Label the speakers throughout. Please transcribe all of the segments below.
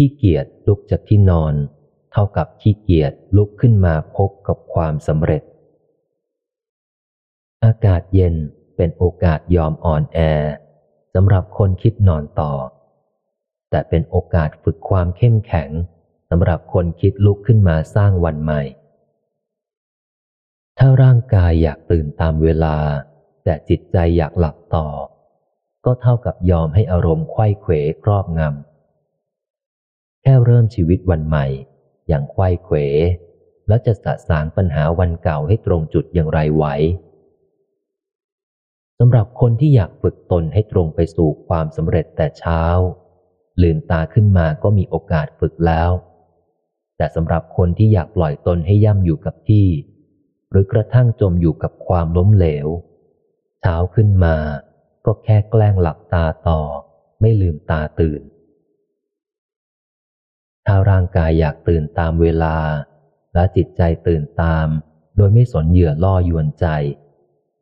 Speaker 1: ขี้เกียจลุกจากที่นอน เท่ากับขี้เกียจลุกขึ้นมาพบกับความสำเร็จ อากาศเย็นเป็นโอกาสยอมอ่อนแอสำหรับคนคิดนอนต่อ แต่เป็นโอกาสฝึกความเข้มแข็งสำหรับคนคิดลุกขึ้นมาสร้างวันใหม่ ถ้าร่างกายอยากตื่นตามเวลา แต่จิตใจอยากหลับต่อ ก็เท่ากับยอมให้อารมณ์ไข้เขวครอบงำ แค่เริ่มชีวิตวันใหม่ อย่างไข้เขว แล้วจะสะสางปัญหาวันเก่าให้ตรงจุดอย่างไรไหวสำหรับคนที่อยากฝึกตนให้ตรงไปสู่ความสำเร็จแต่เช้า ลืมตาขึ้นมาก็มีโอกาสฝึกแล้ว แต่สำหรับคนที่อยากปล่อยตนให้ย่ำอยู่กับที่ หรือกระทั่งจมอยู่กับความล้มเหลว เช้าขึ้นมาก็แค่แกล้งหลับตาต่อ ไม่ลืมตาตื่น ถ้าร่างกายอยากตื่นตามเวลา และจิตใจตื่นตาม โดยไม่สนเหยื่อล่อยวนใจ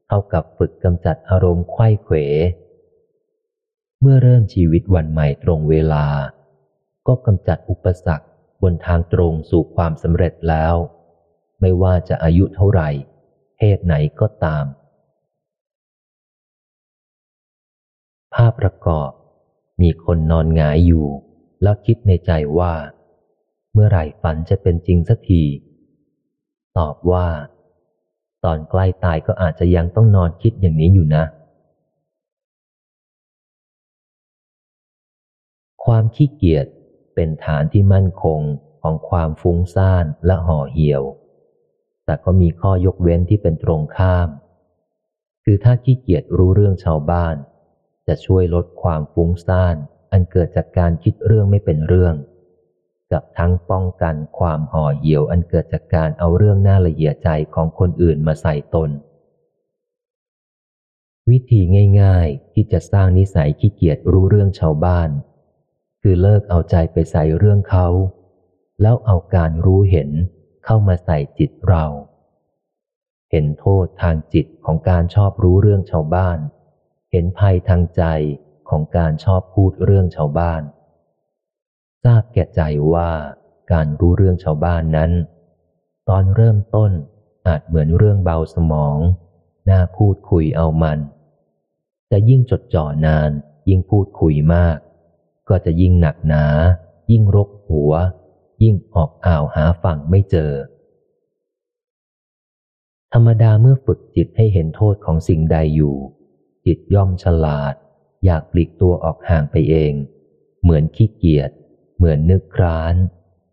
Speaker 1: เท่ากับฝึกกำจัดอารมณ์ไข้เขว เมื่อเริ่มชีวิตวันใหม่ตรงเวลา ก็กำจัดอุปสรรคบนทางตรงสู่ความสำเร็จแล้ว ไม่ว่าจะอายุเท่าไหร่ เพศไหนก็ตาม ภาพประกอบ มีคนนอนหงายอยู่ แล้วคิดในใจว่า เมื่อไหร่ฝันจะเป็นจริงสักที ตอบว่า ตอนใกล้ตายก็อาจจะยังต้องนอนคิดอย่างนี้อยู่นะ ความขี้เกียจเป็นฐานที่มั่นคงของความฟุ้งซ่านและห่อเหี่ยว แต่ก็มีข้อยกเว้นที่เป็นตรงข้าม คือถ้าขี้เกียจรู้เรื่องชาวบ้าน จะช่วยลดความฟุ้งซ่านอันเกิดจากการคิดเรื่องไม่เป็นเรื่อง กับทั้งป้องกันความห่อเหี่ยวอันเกิดจากการเอาเรื่องน่าละเอียดใจของคนอื่นมาใส่ตน วิธีง่าย ๆ ที่จะสร้างนิสัยขี้เกียจรู้เรื่องชาวบ้าน คือเลิกเอาใจไปใส่เรื่องเขา แล้วเอาการรู้เห็นเข้ามาใส่จิตเรา เห็นโทษทางจิตของการชอบรู้เรื่องชาวบ้าน เห็นภัยทางใจของการชอบพูดเรื่องชาวบ้าน ทราบแก่ใจว่าการรู้เรื่องชาวบ้านนั้น ตอนเริ่มต้นอาจเหมือนเรื่องเบาสมอง น่าพูดคุยเอามัน แต่ยิ่งจดจ่อนาน ยิ่งพูดคุยมาก ก็จะยิ่งหนักหนา ยิ่งรกหัว ยิ่งออกอ่าวหาฝั่งไม่เจอ ธรรมดาเมื่อฝึกจิตให้เห็นโทษของสิ่งใดอยู่ จิตย่อมฉลาด อยากปลีกตัวออกห่างไปเอง เหมือนขี้เกียจ เหมือนนึกคร้าน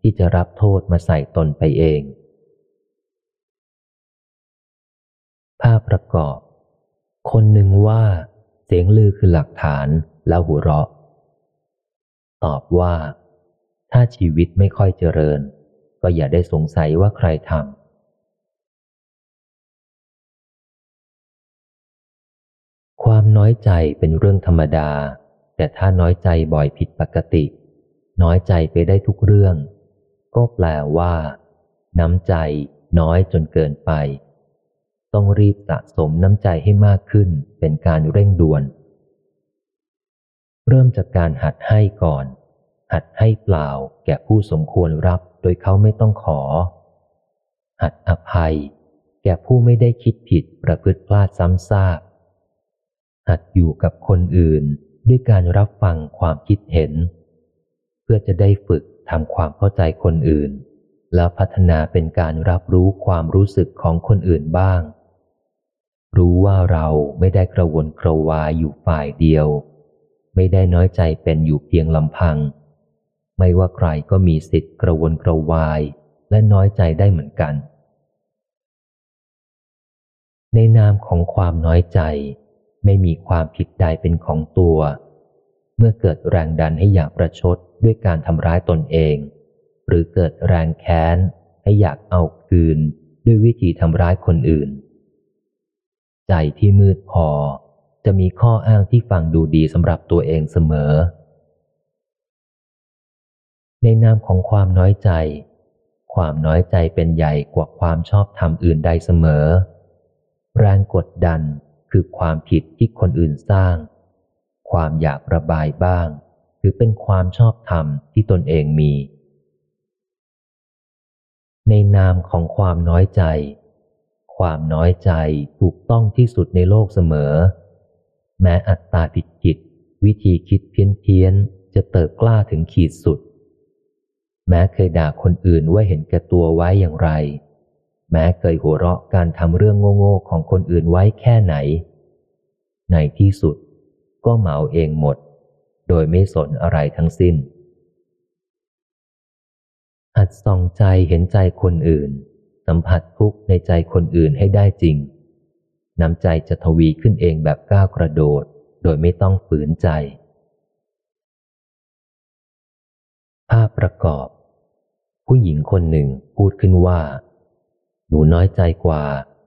Speaker 1: ที่จะรับโทษมาใส่ตนไปเอง ภาพประกอบ คนหนึ่งว่า เสียงลือคือหลักฐานแล้วหัวเราะ ตอบว่า ถ้าชีวิตไม่ค่อยเจริญ ก็อย่าได้สงสัยว่าใครทำความน้อยใจเป็นเรื่องธรรมดา แต่ถ้าน้อยใจบ่อยผิดปกติ น้อยใจไปได้ทุกเรื่อง ก็แปลว่า น้ำใจน้อยจนเกินไป ต้องรีบสะสมน้ำใจให้มากขึ้นเป็นการเร่งด่วน เริ่มจากการหัดให้ก่อน หัดให้เปล่าแก่ผู้สมควรรับโดยเขาไม่ต้องขอ หัดอภัย แก่ผู้ไม่ได้คิดผิดประพฤติพลาดซ้ำซาก หัดอยู่กับคนอื่นด้วยการรับฟังความคิดเห็น เพื่อจะได้ฝึกทำความเข้าใจคนอื่น แล้วพัฒนาเป็นการรับรู้ความรู้สึกของคนอื่นบ้าง รู้ว่าเราไม่ได้กระวนกระวายอยู่ฝ่ายเดียว ไม่ได้น้อยใจเป็นอยู่เพียงลำพัง ไม่ว่าใครก็มีสิทธิ์กระวนกระวายและน้อยใจได้เหมือนกัน ในนามของความน้อยใจ ไม่มีความผิดใดเป็นของตัว เมื่อเกิดแรงดันให้อยากประชด ด้วยการทำร้ายตนเอง หรือเกิดแรงแค้น ให้อยากเอาคืนด้วยวิธีทำร้ายคนอื่น ใจที่มืดพอ จะมีข้ออ้างที่ฟังดูดีสำหรับตัวเองเสมอ ในนามของความน้อยใจ ความน้อยใจเป็นใหญ่กว่าความชอบธรรมอื่นใดเสมอ แรงกดดันคือความผิดที่คนอื่นสร้าง ความอยากระบายบ้าง ถือเป็นความชอบธรรมที่ตนเองมี ในนามของความน้อยใจ ความน้อยใจถูกต้องที่สุดในโลกเสมอ แม้อัตตาผิดจิตวิธีคิดเพี้ยนเพี้ยนจะเติบกล้าถึงขีดสุด แม้เคยด่าคนอื่นว่าเห็นแก่ตัวไว้อย่างไร แม้เคยหัวเราะการทำเรื่องโง่ๆของคนอื่นไว้แค่ไหน ในที่สุดก็เหมาเองหมด โดยไม่สนอะไรทั้งสิ้น หัดส่องใจเห็นใจคนอื่น สัมผัสทุกข์ในใจคนอื่นให้ได้จริง น้ำใจจะทวีขึ้นเองแบบก้าวกระโดด โดยไม่ต้องฝืนใจ ภาพประกอบ ผู้หญิงคนหนึ่งพูดขึ้นว่า หนูน้อยใจกว่า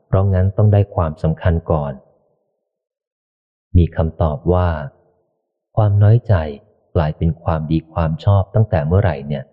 Speaker 1: เพราะงั้นต้องได้ความสำคัญก่อน มีคำตอบว่า ความน้อยใจกลายเป็นความดีความชอบตั้งแต่เมื่อไหร่เนี่ย